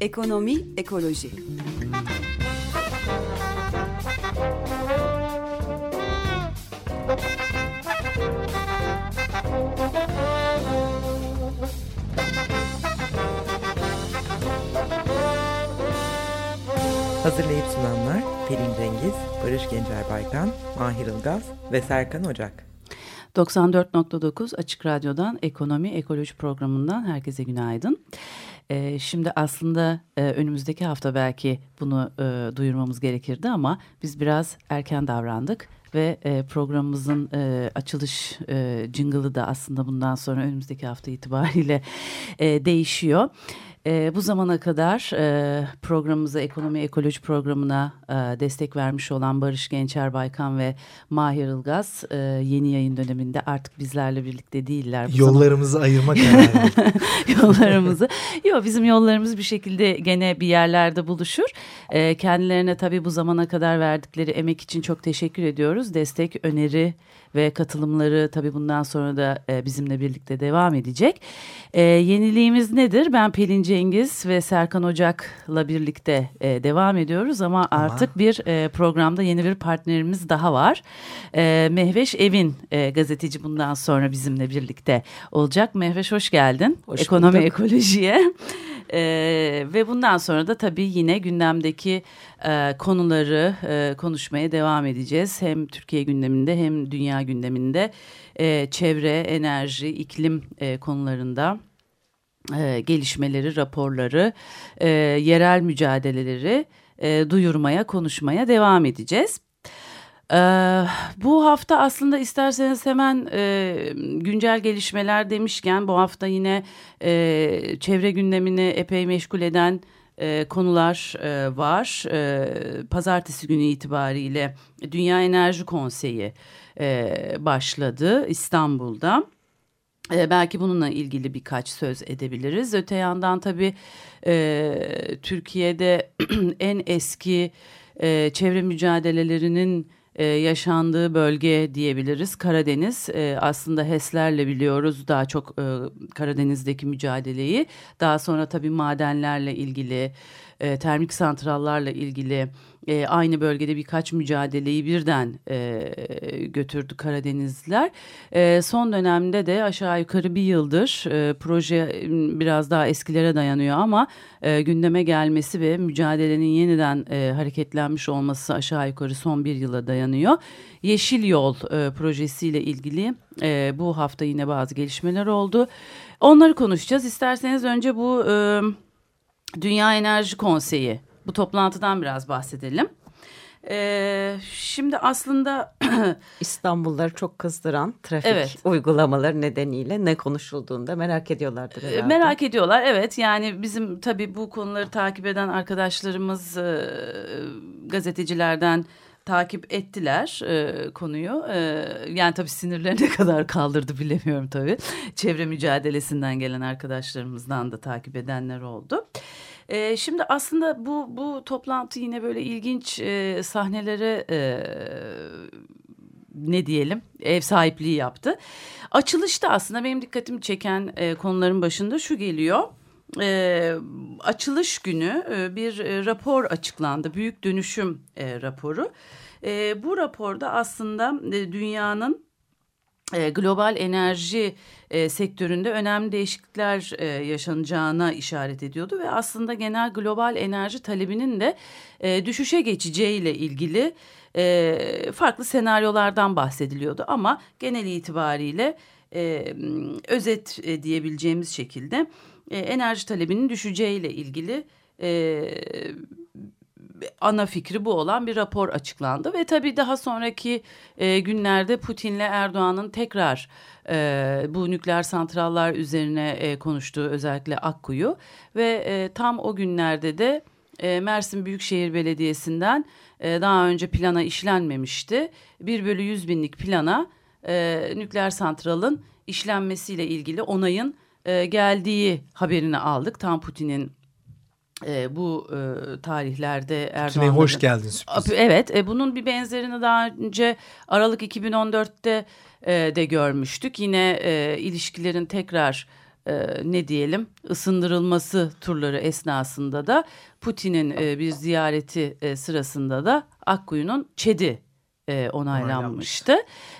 Ekonomi, ekoloji. Pelin Cengiz, Barış Gencer Baykan, Mahir Ilgaz ve Serkan Ocak. 94.9 Açık Radyo'dan Ekonomi Ekoloji programından herkese günaydın. Ee, şimdi aslında e, önümüzdeki hafta belki bunu e, duyurmamız gerekirdi ama biz biraz erken davrandık ve e, programımızın e, açılış e, jingle'ı da aslında bundan sonra önümüzdeki hafta itibariyle e, değişiyor. E, bu zamana kadar e, programımıza, ekonomi ekoloji programına e, destek vermiş olan Barış Gençer Baykan ve Mahir Ilgaz e, yeni yayın döneminde artık bizlerle birlikte değiller. Bu yollarımızı zaman... ayırma kararı. yollarımızı. Yok bizim yollarımız bir şekilde gene bir yerlerde buluşur. E, kendilerine tabii bu zamana kadar verdikleri emek için çok teşekkür ediyoruz. Destek, öneri ve katılımları tabii bundan sonra da e, bizimle birlikte devam edecek. E, yeniliğimiz nedir? Ben Pelin Cengiz ve Serkan Ocak'la birlikte e, devam ediyoruz ama, ama artık bir e, programda yeni bir partnerimiz daha var. E, Mehveş Evin e, gazeteci bundan sonra bizimle birlikte olacak. Mehveş hoş geldin. Hoş Ekonomi bulduk. ekolojiye. E, ve bundan sonra da tabii yine gündemdeki e, konuları e, konuşmaya devam edeceğiz. Hem Türkiye gündeminde hem dünya gündeminde e, çevre, enerji, iklim e, konularında e, gelişmeleri, raporları, e, yerel mücadeleleri e, duyurmaya, konuşmaya devam edeceğiz. Ee, bu hafta aslında isterseniz hemen e, güncel gelişmeler demişken bu hafta yine e, çevre gündemini epey meşgul eden e, konular e, var. E, Pazartesi günü itibariyle Dünya Enerji Konseyi e, başladı İstanbul'da. E, belki bununla ilgili birkaç söz edebiliriz. Öte yandan tabii e, Türkiye'de en eski e, çevre mücadelelerinin e, yaşandığı bölge diyebiliriz. Karadeniz e, aslında HES'lerle biliyoruz daha çok e, Karadeniz'deki mücadeleyi. Daha sonra tabii madenlerle ilgili, e, termik santrallarla ilgili e, aynı bölgede birkaç mücadeleyi birden e, götürdü Karadenizliler. E, son dönemde de aşağı yukarı bir yıldır e, proje biraz daha eskilere dayanıyor ama e, gündeme gelmesi ve mücadelenin yeniden e, hareketlenmiş olması aşağı yukarı son bir yıla dayanıyor. Yeşil Yol e, projesiyle ilgili e, bu hafta yine bazı gelişmeler oldu. Onları konuşacağız. İsterseniz önce bu e, Dünya Enerji Konseyi bu toplantıdan biraz bahsedelim. Ee, şimdi aslında İstanbulları çok kızdıran trafik Evet. uygulamaları nedeniyle ne konuşulduğunda merak ediyorlardır e, herhalde. merak ediyorlar. Evet yani bizim tabii bu konuları takip eden arkadaşlarımız e, gazetecilerden takip ettiler e, konuyu. E, yani tabii sinirlerine kadar kaldırdı bilemiyorum tabii. Çevre mücadelesinden gelen arkadaşlarımızdan da takip edenler oldu. E, şimdi aslında bu bu toplantı yine böyle ilginç e, sahnelere e, ne diyelim ev sahipliği yaptı. Açılışta aslında benim dikkatimi çeken e, konuların başında şu geliyor. E, açılış günü e, bir e, rapor açıklandı. Büyük dönüşüm e, raporu. E, bu raporda aslında e, dünyanın e, global enerji e, sektöründe önemli değişiklikler e, yaşanacağına işaret ediyordu ve aslında genel global enerji talebinin de e, düşüşe geçeceğiyle ilgili e, farklı senaryolardan bahsediliyordu. Ama genel itibariyle e, özet e, diyebileceğimiz şekilde e, enerji talebinin düşeceğiyle ilgili e, ana fikri bu olan bir rapor açıklandı ve tabii daha sonraki e, günlerde Putin'le Erdoğan'ın tekrar e, bu nükleer santrallar üzerine e, konuştuğu özellikle Akkuyu ve e, tam o günlerde de e, Mersin Büyükşehir Belediyesi'nden e, daha önce plana işlenmemişti. 1 bölü 100 binlik plana e, nükleer santralın işlenmesiyle ilgili onayın e, geldiği haberini aldık. Tam Putin'in e, bu e, tarihlerde Erdoğan'ın... hoş geldin sürpriz. Evet e, bunun bir benzerini daha önce Aralık 2014'te e, de görmüştük. Yine e, ilişkilerin tekrar e, ne diyelim ısındırılması turları esnasında da Putin'in e, bir ziyareti e, sırasında da Akkuyu'nun ÇED'i e, onaylanmıştı.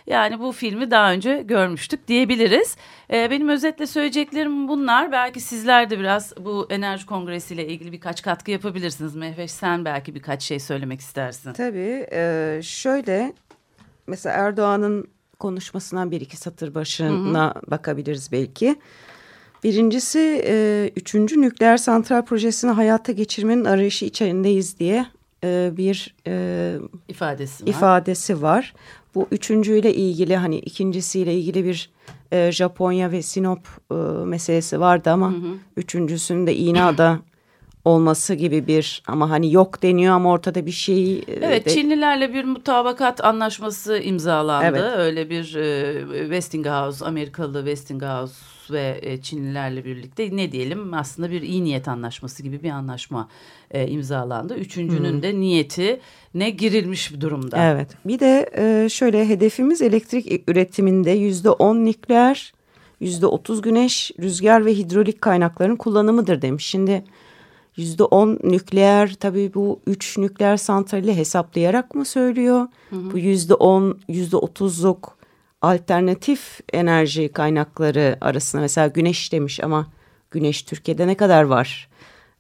Yani bu filmi daha önce görmüştük diyebiliriz. E, benim özetle söyleyeceklerim bunlar. Belki sizler de biraz bu enerji kongresiyle ilgili birkaç katkı yapabilirsiniz. Mehveş sen belki birkaç şey söylemek istersin. Tabii e, şöyle mesela Erdoğan'ın konuşmasından bir iki satır başına bakabiliriz belki. Birincisi e, üçüncü nükleer santral projesini hayata geçirmenin arayışı içerindeyiz diye e, bir e, ifadesi var. ifadesi var. Bu üçüncüyle ilgili hani ikincisiyle ilgili bir e, Japonya ve Sinop e, meselesi vardı ama üçüncüsünün de İNA'da olması gibi bir ama hani yok deniyor ama ortada bir şey. e, Evet de- Çinlilerle bir mutabakat anlaşması imzalandı. Evet. Öyle bir e, Westinghouse, Amerikalı Westinghouse ve e, Çinlilerle birlikte ne diyelim aslında bir iyi niyet anlaşması gibi bir anlaşma e, imzalandı. Üçüncünün de niyeti ne girilmiş bir durumda. Evet. Bir de e, şöyle hedefimiz elektrik üretiminde yüzde on nükleer, yüzde otuz güneş, rüzgar ve hidrolik kaynakların kullanımıdır demiş. Şimdi yüzde on nükleer tabii bu üç nükleer santrali hesaplayarak mı söylüyor? Bu yüzde on, yüzde otuzluk alternatif enerji kaynakları arasında mesela güneş demiş ama güneş Türkiye'de ne kadar var?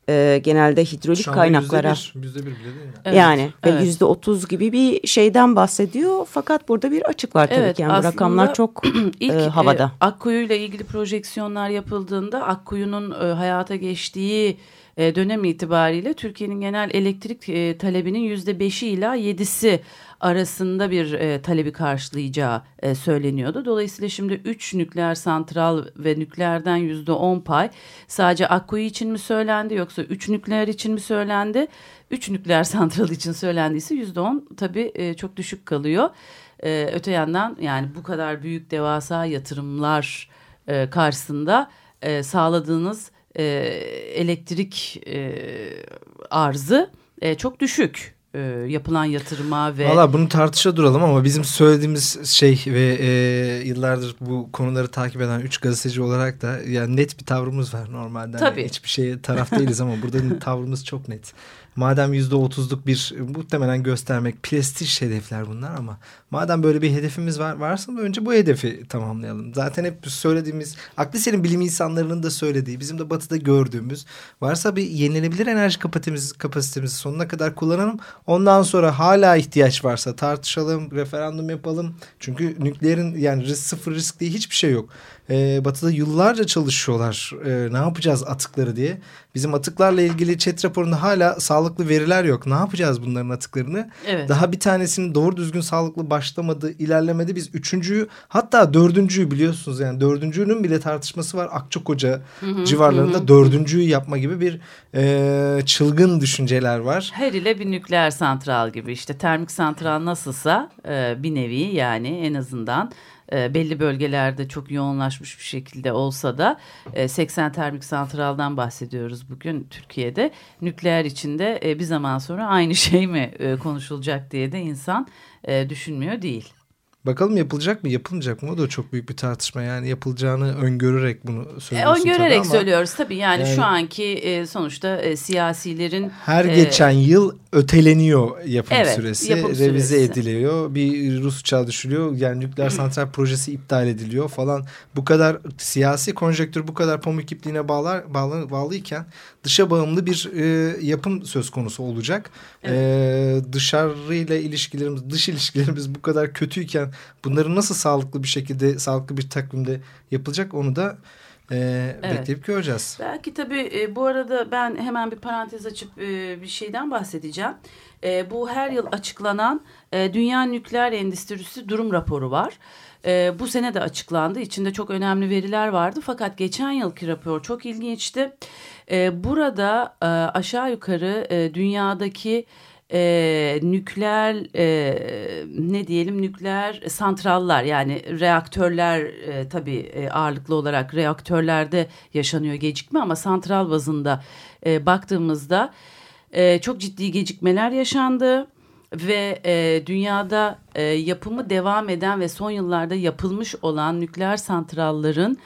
E, genelde hidrolik kaynaklara. Yüzde bir, yüzde bir bile değil mi? Evet, yani ve yüzde otuz gibi bir şeyden bahsediyor. Fakat burada bir açık var tabii Evet, ki. Yani bu rakamlar çok İlk e, havada. e, Akkuyu ile ilgili projeksiyonlar yapıldığında Akkuyu'nun e, hayata geçtiği e, dönem itibariyle Türkiye'nin genel elektrik e, talebinin yüzde beşi ila yedisi arasında bir e, talebi karşılayacağı e, söyleniyordu. Dolayısıyla şimdi 3 nükleer santral ve nükleerden yüzde 10 pay sadece Akkuyu için mi söylendi yoksa 3 nükleer için mi söylendi? 3 nükleer santral için söylendiyse yüzde 10 tabii e, çok düşük kalıyor. Öte yandan yani bu kadar büyük devasa yatırımlar karşısında sağladığınız e, elektrik e, arzı e, çok düşük e, yapılan yatırıma ve Valla bunu tartışa duralım ama bizim söylediğimiz şey ve e, yıllardır bu konuları takip eden üç gazeteci olarak da yani net bir tavrımız var normalde. Hani Tabii. hiçbir şeye taraf değiliz ama burada tavrımız çok net. Madem yüzde otuzluk bir muhtemelen göstermek prestij hedefler bunlar ama madem böyle bir hedefimiz var varsa önce bu hedefi tamamlayalım. Zaten hep söylediğimiz aklı senin bilim insanlarının da söylediği bizim de batıda gördüğümüz varsa bir yenilenebilir enerji kapasitemiz, kapasitemizi sonuna kadar kullanalım. Ondan sonra hala ihtiyaç varsa tartışalım, referandum yapalım. Çünkü nükleerin yani risk, sıfır risk diye hiçbir şey yok. Ee, batı'da yıllarca çalışıyorlar ee, ne yapacağız atıkları diye. Bizim atıklarla ilgili chat raporunda hala sağlıklı veriler yok. Ne yapacağız bunların atıklarını? evet. Daha bir tanesinin doğru düzgün sağlıklı başlamadı, ilerlemedi. Biz üçüncüyü hatta dördüncüyü biliyorsunuz yani dördüncünün bile tartışması var. Akçakoca civarlarında dördüncüyü yapma gibi bir e, çılgın düşünceler var. Her ile bir nükleer santral gibi işte termik santral nasılsa e, bir nevi yani en azından e, belli bölgelerde çok yoğunlaşmış bir şekilde olsa da e, 80 termik santraldan bahsediyoruz bugün Türkiye'de. Nükleer içinde e, bir zaman sonra aynı şey mi e, konuşulacak diye de insan e, düşünmüyor değil. Bakalım yapılacak mı yapılmayacak mı o da çok büyük bir tartışma. Yani yapılacağını öngörerek bunu E, söylüyorsun tabii öngörerek ama söylüyoruz tabii yani, Yani- şu anki e, sonuçta e, siyasilerin Her e, geçen yıl öteleniyor yapım Evet, süresi, yapım revize süresi. ediliyor. Bir Rus uçağı düşürüyor. Yani nükleer santral projesi iptal ediliyor falan. Bu kadar siyasi konjektür bu kadar pamuk ipliğine bağlar, bağlı, bağlıyken dışa bağımlı bir e, yapım söz konusu olacak. E, dışarıyla ilişkilerimiz, dış ilişkilerimiz bu kadar kötüyken bunları nasıl sağlıklı bir şekilde, sağlıklı bir takvimde yapılacak onu da e, Evet. bekleyip göreceğiz. Belki tabii e, bu arada ben hemen bir parantez açıp e, bir şeyden bahsedeceğim. E, bu her yıl açıklanan e, Dünya Nükleer Endüstrisi Durum Raporu var. E, bu sene de açıklandı. İçinde çok önemli veriler vardı. Fakat geçen yılki rapor çok ilginçti. E, burada e, aşağı yukarı e, dünyadaki e, nükleer e, ne diyelim nükleer santrallar yani reaktörler e, tabii e, ağırlıklı olarak reaktörlerde yaşanıyor gecikme ama santral bazında e, baktığımızda e, çok ciddi gecikmeler yaşandı ve e, dünyada e, yapımı devam eden ve son yıllarda yapılmış olan nükleer santralların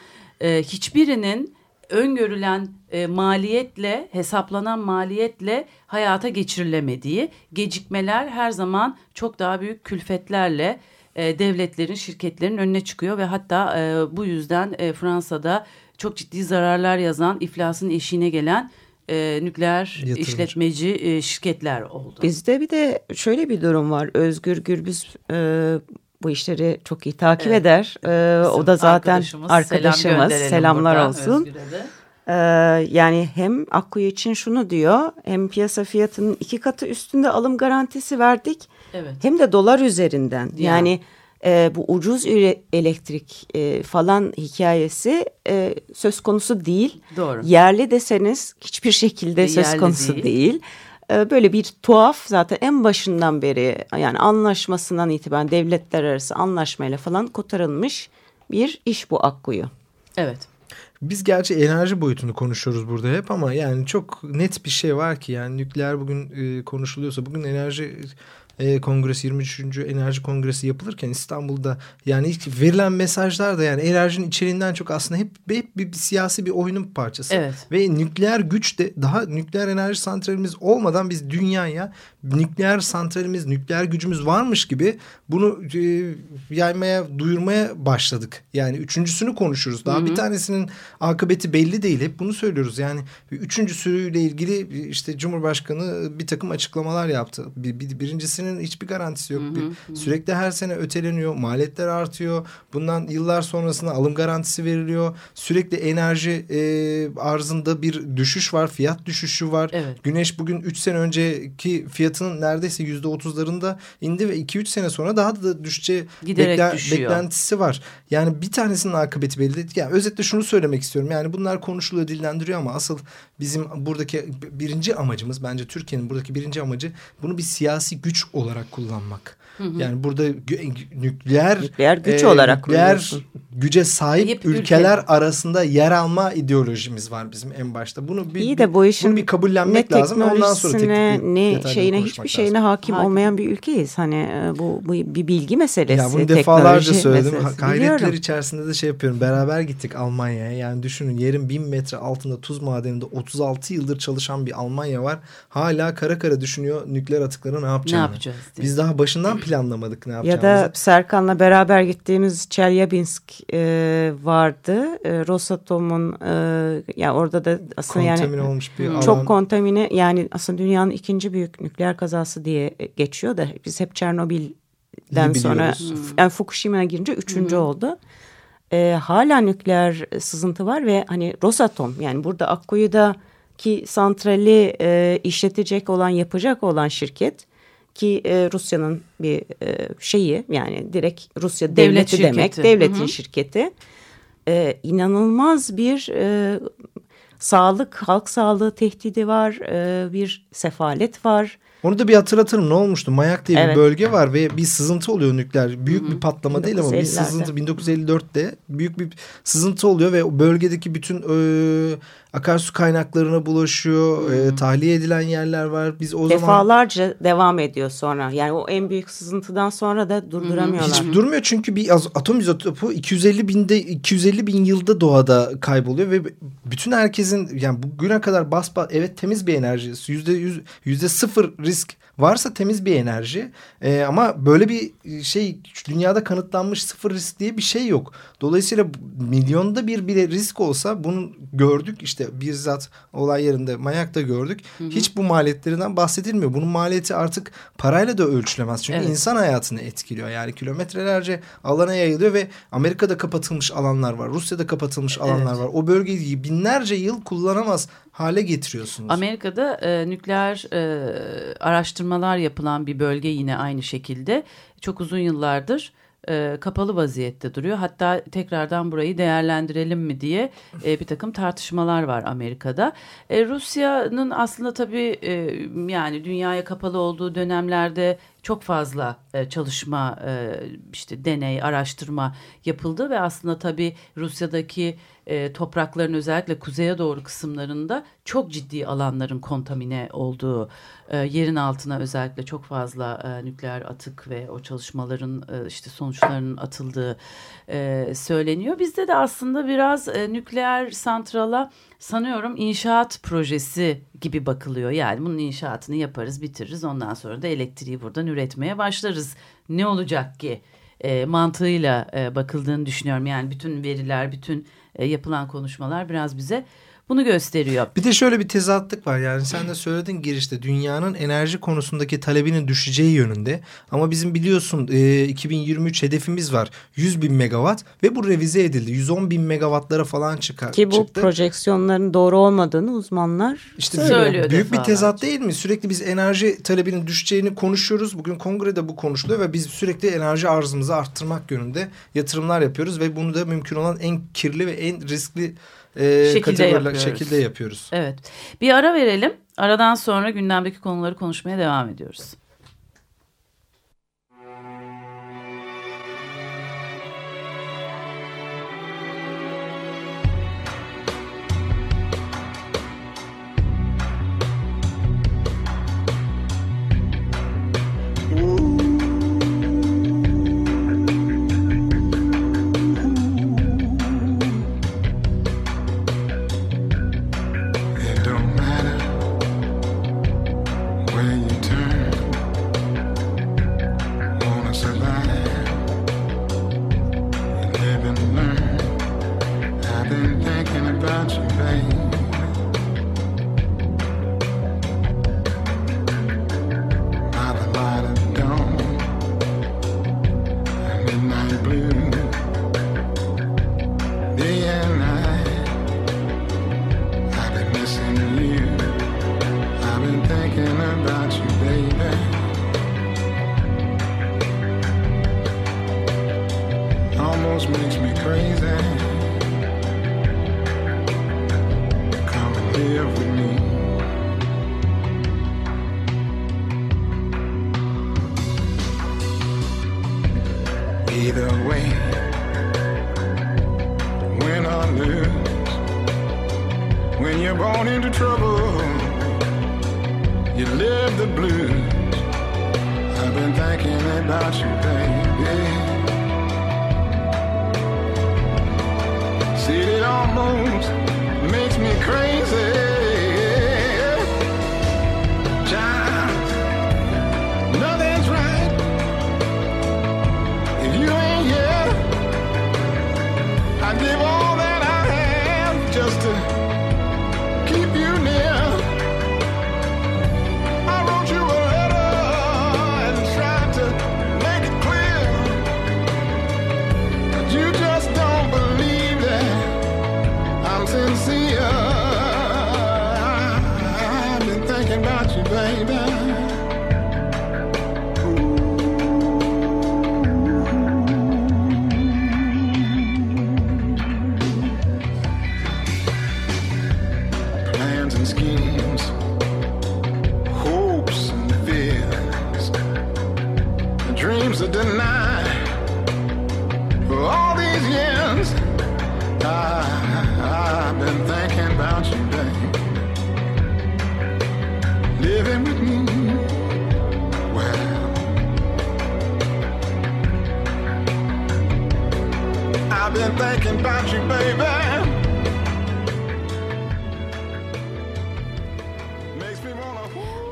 e, hiçbirinin öngörülen e, maliyetle hesaplanan maliyetle hayata geçirilemediği gecikmeler her zaman çok daha büyük külfetlerle e, devletlerin şirketlerin önüne çıkıyor ve hatta e, bu yüzden e, Fransa'da çok ciddi zararlar yazan iflasın eşiğine gelen e, nükleer Yatırımcı. işletmeci e, şirketler oldu. Bizde bir de şöyle bir durum var. Özgür Gürbüz e, bu işleri çok iyi takip Evet. eder. E, o da zaten arkadaşımız, arkadaşımız. selam Selamlar buradan olsun. Ee, yani hem Akkuyu için şunu diyor hem piyasa fiyatının iki katı üstünde alım garantisi verdik Evet. hem de dolar üzerinden Ya. yani e, bu ucuz elektrik e, falan hikayesi e, söz konusu değil. Doğru. Yerli deseniz hiçbir şekilde Ve söz konusu değil. değil. E, böyle bir tuhaf zaten en başından beri yani anlaşmasından itibaren devletler arası anlaşmayla falan kotarılmış bir iş bu Akkuyu. Evet. Biz gerçi enerji boyutunu konuşuyoruz burada hep ama yani çok net bir şey var ki yani nükleer bugün e, konuşuluyorsa bugün enerji e, kongresi 23. enerji kongresi yapılırken İstanbul'da yani verilen mesajlar da yani enerjinin içeriğinden çok aslında hep, hep bir, bir siyasi bir oyunun parçası. Evet. Ve nükleer güç de daha nükleer enerji santralimiz olmadan biz dünyaya nükleer santralimiz, nükleer gücümüz varmış gibi bunu e, yaymaya, duyurmaya başladık. Yani üçüncüsünü konuşuruz. Daha bir tanesinin akıbeti belli değil. Hep bunu söylüyoruz. Yani üçüncüsüyle ilgili işte Cumhurbaşkanı bir takım açıklamalar yaptı. Bir, bir, birincisinin hiçbir garantisi yok. Bir, sürekli her sene öteleniyor. Maliyetler artıyor. Bundan yıllar sonrasında alım garantisi veriliyor. Sürekli enerji e, arzında bir düşüş var. Fiyat düşüşü var. Evet. Güneş bugün 3 sene önceki fiyatının neredeyse %30'larında indi ve 2-3 sene sonra daha da düşeceği düşüyor. beklentisi var. Yani bir tanesinin akıbeti belli. Yani özetle şunu söylemek istiyorum. Yani bunlar konuşuluyor, dillendiriyor ama asıl bizim buradaki birinci amacımız bence Türkiye'nin buradaki birinci amacı bunu bir siyasi güç olarak kullanmak. Yani burada nükleer Nükleer güç olarak nükleer güce sahip Hep ülkeler ülke. arasında yer alma ideolojimiz var bizim en başta. Bunu bir, İyi de bu işin bunu bir kabullenmek ne lazım. Ondan sonra teknolojisine teknik ne şeyine hiçbir lazım. şeyine hakim Hakim. olmayan bir ülkeyiz. Hani e, bu, bu bir bilgi meselesi. Ya bunu defalarca söyledim. meselesi. Hayretler Biliyorum. içerisinde de şey yapıyorum. Beraber gittik Almanya'ya. Yani düşünün yerin bin metre altında tuz madeninde 36 yıldır çalışan bir Almanya var. Hala kara kara düşünüyor nükleer atıkları ne Ne yapacağını. Yapacağız diye. Biz daha başından planlamadık ne Ya yapacağımızı. da Serkan'la beraber gittiğimiz Çelyabinsk e, vardı. E, Rosatom'un e, ya orada da aslında kontamine yani olmuş bir alan. çok kontamine yani aslında dünyanın ikinci büyük nükleer kazası diye geçiyor da biz hep Çernobil'den sonra yani Fukushima'ya girince üçüncü oldu. E, hala nükleer sızıntı var ve hani Rosatom yani burada Akkuyu'daki santrali e, işletecek olan yapacak olan şirket ki e, Rusya'nın bir e, şeyi yani direkt Rusya Devlet devleti şirketi. demek devletin Hı hı. şirketi e, inanılmaz bir e, sağlık halk sağlığı tehdidi var e, bir sefalet var. Onu da bir hatırlatırım ne olmuştu? Mayak diye Evet. bir bölge var ve bir sızıntı oluyor nükleer. Büyük bir patlama değil ama bir 1950'lerde. sızıntı 1954'te büyük bir sızıntı oluyor ve o bölgedeki bütün e, akarsu kaynaklarına bulaşıyor. E, tahliye edilen yerler var. Biz o zaman Defalarca devam ediyor sonra yani o en büyük sızıntıdan sonra da durduramıyorlar. hiç durmuyor çünkü bir atom izotopu 250 binde 250 bin yılda doğada kayboluyor ve bütün herkesin yani bugüne kadar bas bas evet temiz bir enerji yüzde yüz yüzde sıfır risk varsa temiz bir enerji Ee, ama böyle bir şey dünyada kanıtlanmış sıfır risk diye bir şey yok. Dolayısıyla milyonda bir bile risk olsa bunu gördük işte bizzat olay yerinde Mayak'ta gördük. Hiç bu maliyetlerinden bahsedilmiyor. Bunun maliyeti artık parayla da ölçülemez. Çünkü Evet. insan hayatını etkiliyor. Yani kilometrelerce alana yayılıyor ve Amerika'da kapatılmış alanlar var. Rusya'da kapatılmış alanlar Evet. var. O bölgeyi binlerce yıl kullanamaz hale getiriyorsunuz. Amerika'da e, nükleer e, araştırmalar yapılan bir bölge yine aynı şekilde çok uzun yıllardır e, kapalı vaziyette duruyor. Hatta tekrardan burayı değerlendirelim mi diye e, bir takım tartışmalar var Amerika'da. E, Rusya'nın aslında tabii e, yani dünyaya kapalı olduğu dönemlerde çok fazla e, çalışma, e, işte deney, araştırma yapıldı ve aslında tabii Rusya'daki e, toprakların özellikle kuzeye doğru kısımlarında çok ciddi alanların kontamine olduğu e, yerin altına özellikle çok fazla e, nükleer atık ve o çalışmaların işte sonuçlarının atıldığı e, söyleniyor. Bizde de aslında biraz nükleer santrala sanıyorum inşaat projesi gibi bakılıyor. Yani bunun inşaatını yaparız, bitiririz. Ondan sonra da elektriği buradan üretmeye başlarız. Ne olacak ki? E, mantığıyla e, bakıldığını düşünüyorum. Yani bütün veriler, bütün e, yapılan konuşmalar biraz bize bunu gösteriyor. Bir de şöyle bir tezatlık var yani sen de söyledin girişte dünyanın enerji konusundaki talebinin düşeceği yönünde. Ama bizim biliyorsun e, 2023 hedefimiz var 100 bin megawatt ve bu revize edildi 110 bin megawattlara falan çıkar. Ki bu çıktı. projeksiyonların doğru olmadığını uzmanlar İşte söylüyor. Büyük bir tezat değil mi? Sürekli biz enerji talebinin düşeceğini konuşuyoruz. Bugün kongrede bu konuşuluyor ve biz sürekli enerji arzımızı arttırmak yönünde yatırımlar yapıyoruz ve bunu da mümkün olan en kirli ve en riskli e, Şekilde yapıyoruz. şekilde yapıyoruz. Evet. Bir ara verelim. Aradan sonra gündemdeki konuları konuşmaya devam ediyoruz. Either way, win or lose. When you're born into trouble, you live the blues. I've been thinking about you, baby. See, it almost makes me crazy. Baby.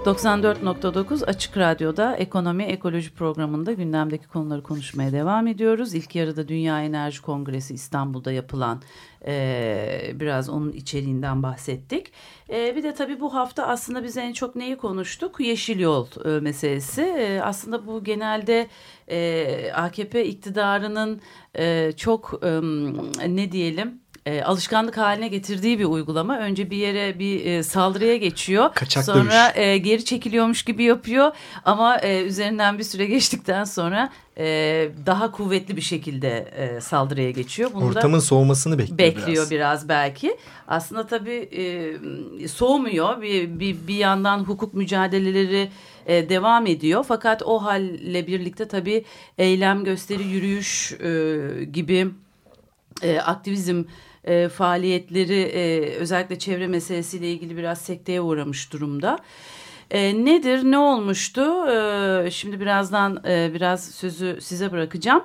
94.9 Açık Radyo'da Ekonomi Ekoloji programında gündemdeki konuları konuşmaya devam ediyoruz. İlk yarıda Dünya Enerji Kongresi İstanbul'da yapılan e, biraz onun içeriğinden bahsettik. E, bir de tabii bu hafta aslında biz en çok neyi konuştuk? Yeşil Yol e, meselesi. E, aslında bu genelde e, AKP iktidarının e, çok e, ne diyelim e, alışkanlık haline getirdiği bir uygulama. Önce bir yere bir e, saldırıya geçiyor. Kaçak sonra e, geri çekiliyormuş gibi yapıyor. Ama e, üzerinden bir süre geçtikten sonra e, daha kuvvetli bir şekilde e, saldırıya geçiyor. Bunu Ortamın soğumasını bekliyor, bekliyor biraz. biraz belki. Aslında tabii e, soğumuyor. Bir, bir, bir yandan hukuk mücadeleleri e, devam ediyor. Fakat o halle birlikte tabii eylem, gösteri, yürüyüş e, gibi e, aktivizm e, faaliyetleri e, özellikle çevre meselesiyle ilgili biraz sekteye uğramış durumda. E, nedir, ne olmuştu? E, şimdi birazdan e, biraz sözü size bırakacağım.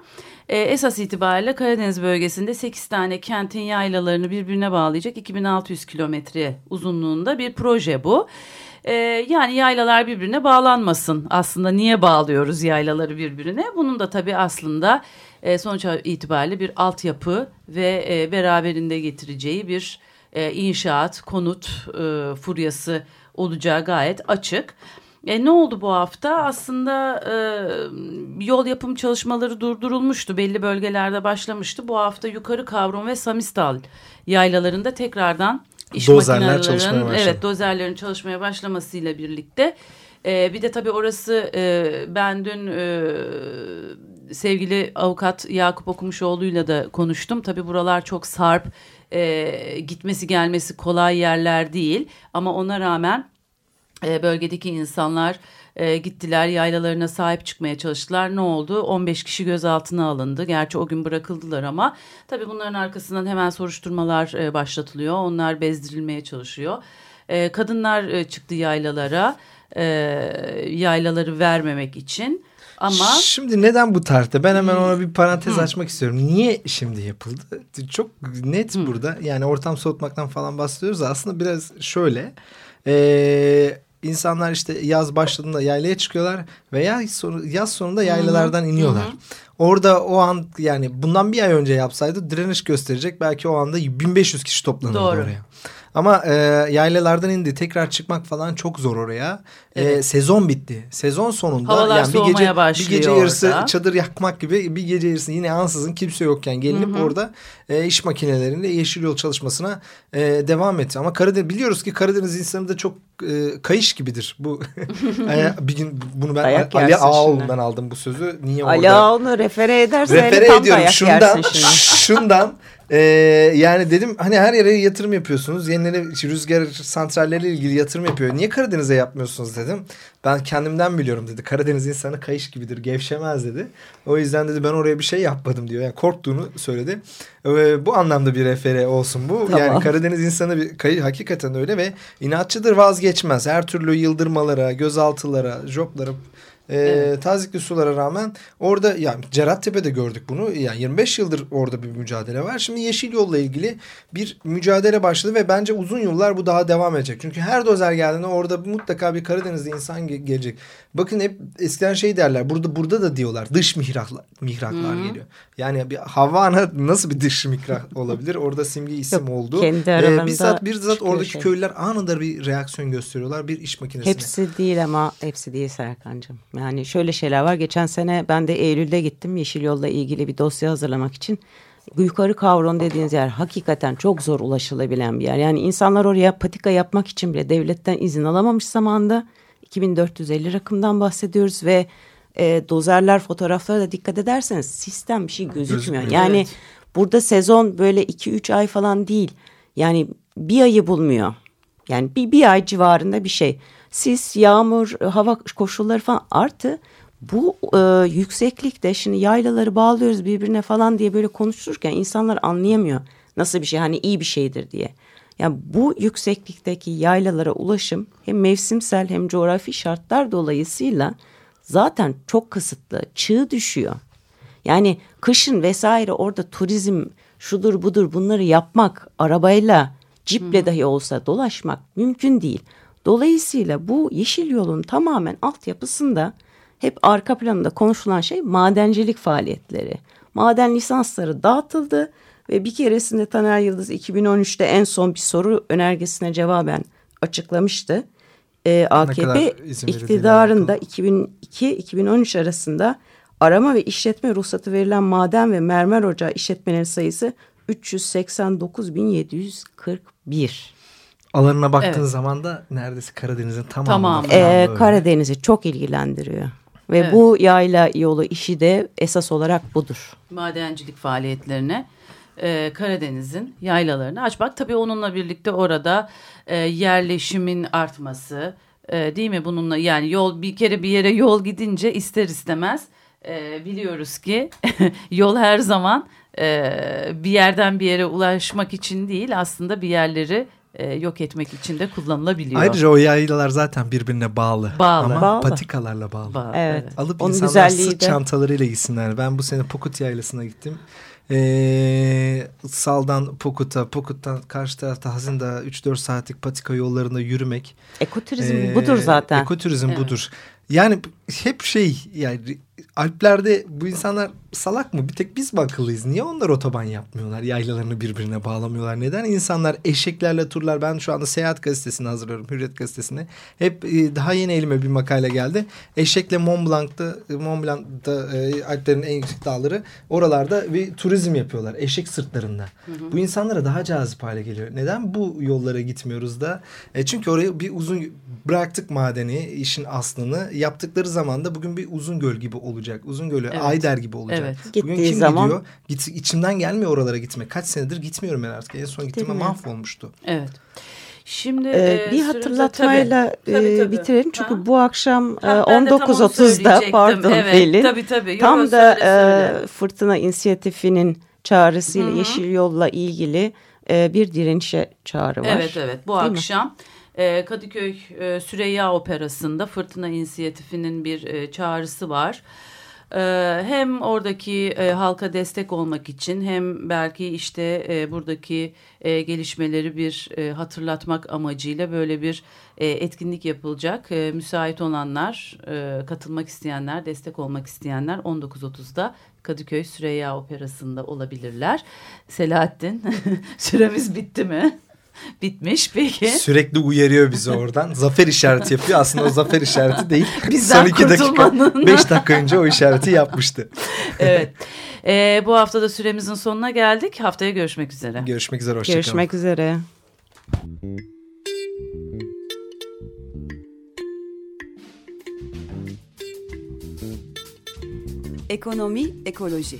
E, esas itibariyle Karadeniz bölgesinde 8 tane kentin yaylalarını birbirine bağlayacak 2600 kilometre uzunluğunda bir proje bu. E, yani yaylalar birbirine bağlanmasın. Aslında niye bağlıyoruz yaylaları birbirine? Bunun da tabii aslında e, sonuç itibariyle bir altyapı ve e, beraberinde getireceği bir e, inşaat, konut e, furyası olacağı gayet açık. E, ne oldu bu hafta? Aslında e, yol yapım çalışmaları durdurulmuştu. Belli bölgelerde başlamıştı. Bu hafta yukarı Kavrum ve Samistal yaylalarında tekrardan iş Dozerler çalışmaya başladı. Evet dozerlerin çalışmaya başlamasıyla birlikte. E, bir de tabii orası e, ben dün e, sevgili avukat Yakup Okumuşoğlu'yla da konuştum. Tabii buralar çok sarp e, gitmesi gelmesi kolay yerler değil ama ona rağmen e, bölgedeki insanlar e, gittiler yaylalarına sahip çıkmaya çalıştılar. Ne oldu? 15 kişi gözaltına alındı. Gerçi o gün bırakıldılar ama tabii bunların arkasından hemen soruşturmalar e, başlatılıyor. Onlar bezdirilmeye çalışıyor. E, kadınlar e, çıktı yaylalara e, yaylaları vermemek için. Ama şimdi neden bu tarihte? Ben hemen ona bir parantez Hı. açmak istiyorum. Niye şimdi yapıldı? Çok net Hı. burada. Yani ortam soğutmaktan falan bahsediyoruz. Aslında biraz şöyle. Ee, insanlar işte yaz başladığında yaylaya çıkıyorlar ve yaz, sonu, yaz sonunda yaylalardan iniyorlar. Hı hı. Orada o an yani bundan bir ay önce yapsaydı direniş gösterecek belki o anda 1500 kişi toplanırdı Doğru. oraya. Ama e, yaylalardan indi tekrar çıkmak falan çok zor oraya. E, evet. E, sezon bitti. Sezon sonunda Havalar yani bir gece bir gece yarısı orada. çadır yakmak gibi bir gece yarısı yine ansızın kimse yokken gelinip Hı -hı. orada e, iş makinelerinde yeşil yol çalışmasına e, devam etti. Ama Karadeniz biliyoruz ki Karadeniz insanı da çok e, kayış gibidir. Bu e, bir gün bunu ben dayak Ali Ağaoğlu'ndan aldım bu sözü. Niye Ali orada? Ali Ağaoğlu'nu refere edersen refere tam ediyorum. dayak şundan, şundan ee, yani dedim hani her yere yatırım yapıyorsunuz. Yenileri rüzgar santralleriyle ilgili yatırım yapıyor. Niye Karadeniz'e yapmıyorsunuz dedim. Ben kendimden biliyorum dedi. Karadeniz insanı kayış gibidir gevşemez dedi. O yüzden dedi ben oraya bir şey yapmadım diyor. Yani korktuğunu söyledi. Ee, bu anlamda bir refere olsun bu. Tamam. Yani Karadeniz insanı bir kayı hakikaten öyle ve inatçıdır vazgeçmez. Her türlü yıldırmalara, gözaltılara, joplara e, evet. tazikli sulara rağmen orada yani Cerattepe'de gördük bunu. Yani 25 yıldır orada bir mücadele var. Şimdi Yeşil Yol'la ilgili bir mücadele başladı ve bence uzun yıllar bu daha devam edecek. Çünkü her dozer geldiğinde orada mutlaka bir Karadenizli insan gelecek. Bakın hep eskiden şey derler. Burada burada da diyorlar. Dış mihraklar, mihraklar Hı-hı. geliyor. Yani bir Havana nasıl bir dış mihrak olabilir? Orada simge isim Yok, oldu. Kendi ee, bizzat bizzat oradaki şey. köylüler anında bir reaksiyon gösteriyorlar. Bir iş makinesine. Hepsi değil ama hepsi değil Serkan'cığım. Yani şöyle şeyler var. Geçen sene ben de Eylül'de gittim Yeşil Yol'la ilgili bir dosya hazırlamak için. Yukarı Kavron dediğiniz yer hakikaten çok zor ulaşılabilen bir yer. Yani insanlar oraya patika yapmak için bile devletten izin alamamış zamanda 2450 rakımdan bahsediyoruz ve e, dozerler fotoğraflara da dikkat ederseniz sistem bir şey gözükmüyor. gözükmüyor yani evet. burada sezon böyle 2-3 ay falan değil. Yani bir ayı bulmuyor. Yani bir, bir ay civarında bir şey sis, yağmur, hava koşulları falan artı bu e, yükseklikte şimdi yaylaları bağlıyoruz birbirine falan diye böyle konuşurken insanlar anlayamıyor nasıl bir şey hani iyi bir şeydir diye. Yani bu yükseklikteki yaylalara ulaşım hem mevsimsel hem coğrafi şartlar dolayısıyla zaten çok kısıtlı. Çığ düşüyor. Yani kışın vesaire orada turizm şudur budur bunları yapmak arabayla ciple dahi olsa dolaşmak mümkün değil. Dolayısıyla bu yeşil yolun tamamen altyapısında hep arka planında konuşulan şey madencilik faaliyetleri. Maden lisansları dağıtıldı ve bir keresinde Taner Yıldız 2013'te en son bir soru önergesine cevaben açıklamıştı. Ee, AKP iktidarında 2002-2013 arasında arama ve işletme ruhsatı verilen maden ve mermer ocağı işletmenin sayısı 389.741. Alanına baktığın Evet. zaman da neredeyse Karadeniz'in tamamı. Falan Ee. Karadeniz'i çok ilgilendiriyor. Ve Evet. bu yayla yolu işi de esas olarak budur. madencilik faaliyetlerine e, Karadeniz'in yaylalarını açmak. Tabii onunla birlikte orada e, yerleşimin artması e, değil mi? Bununla yani yol bir kere bir yere yol gidince ister istemez e, biliyoruz ki yol her zaman e, bir yerden bir yere ulaşmak için değil aslında bir yerleri e, yok etmek için de kullanılabiliyor. Ayrıca o yaylalar zaten birbirine bağlı. Bağlı. Ama Bağlı. patikalarla bağlı. Ba- Evet. Alıp Onun insanlar sırt de- çantalarıyla gitsinler. Ben bu sene Pokut Yaylası'na gittim. Ee, Sal'dan Pokut'a, Pokut'tan karşı tarafta Hazin'da 3-4 saatlik patika yollarında yürümek. Ekoturizm Ee, budur zaten. Ekoturizm Evet. budur. Yani hep şey yani Alplerde bu insanlar salak mı? Bir tek biz mi akıllıyız? Niye onlar otoban yapmıyorlar? Yaylalarını birbirine bağlamıyorlar. Neden insanlar eşeklerle turlar? Ben şu anda Seyahat Gazetesi'ni hazırlıyorum. Hürriyet Gazetesi'ni. Hep e, daha yeni elime bir makale geldi. Eşekle Mont Blanc'ta, Mont Blanc'ta e, Alplerin en yüksek dağları. Oralarda bir turizm yapıyorlar. Eşek sırtlarında. Bu insanlara daha cazip hale geliyor. Neden bu yollara gitmiyoruz da? E, çünkü oraya bir uzun bıraktık madeni, işin aslını. Yaptıkları zaman da bugün bir uzun göl gibi olacak. Uzun gölü Evet. Ayder gibi olacak. Evet. Bugün Gittiği kim zaman- gidiyor? Git, içimden gelmiyor oralara gitmek. Kaç senedir gitmiyorum ben artık. En son gittiğimde mahvolmuştu. Evet. Şimdi Ee, e, bir hatırlatmayla tabii, tabii, e, tabii. bitirelim. Çünkü Ha. bu akşam e, Ha, ben de tam onu 19.30'da söyleyecektim. pardon evet, Pelin. Tabii tabii. Yo, Tam da söyle, söyle. e, Fırtına İnisiyatifinin çağrısıyla Hı hı. Yeşil Yol'la ilgili e, bir direnişe çağrı var. Evet evet bu Değil mi? Akşam e, Kadıköy e, Süreyya Operası'nda Fırtına İnisiyatifi'nin bir e, çağrısı var. E, hem oradaki e, halka destek olmak için hem belki işte buradaki gelişmeleri bir hatırlatmak amacıyla böyle bir etkinlik yapılacak. Müsait olanlar, katılmak isteyenler, destek olmak isteyenler 19.30'da Kadıköy Süreyya Operası'nda olabilirler. Selahattin süremiz bitti mi? Bitmiş peki. Sürekli uyarıyor bizi oradan. Zafer işareti yapıyor. Aslında o zafer işareti değil. Bizden Son iki dakika, beş dakika önce o işareti yapmıştı. evet. Ee, bu hafta da süremizin sonuna geldik. Haftaya görüşmek üzere. Görüşmek üzere. Hoşçakalın. Görüşmek üzere. Ekonomi, ekoloji.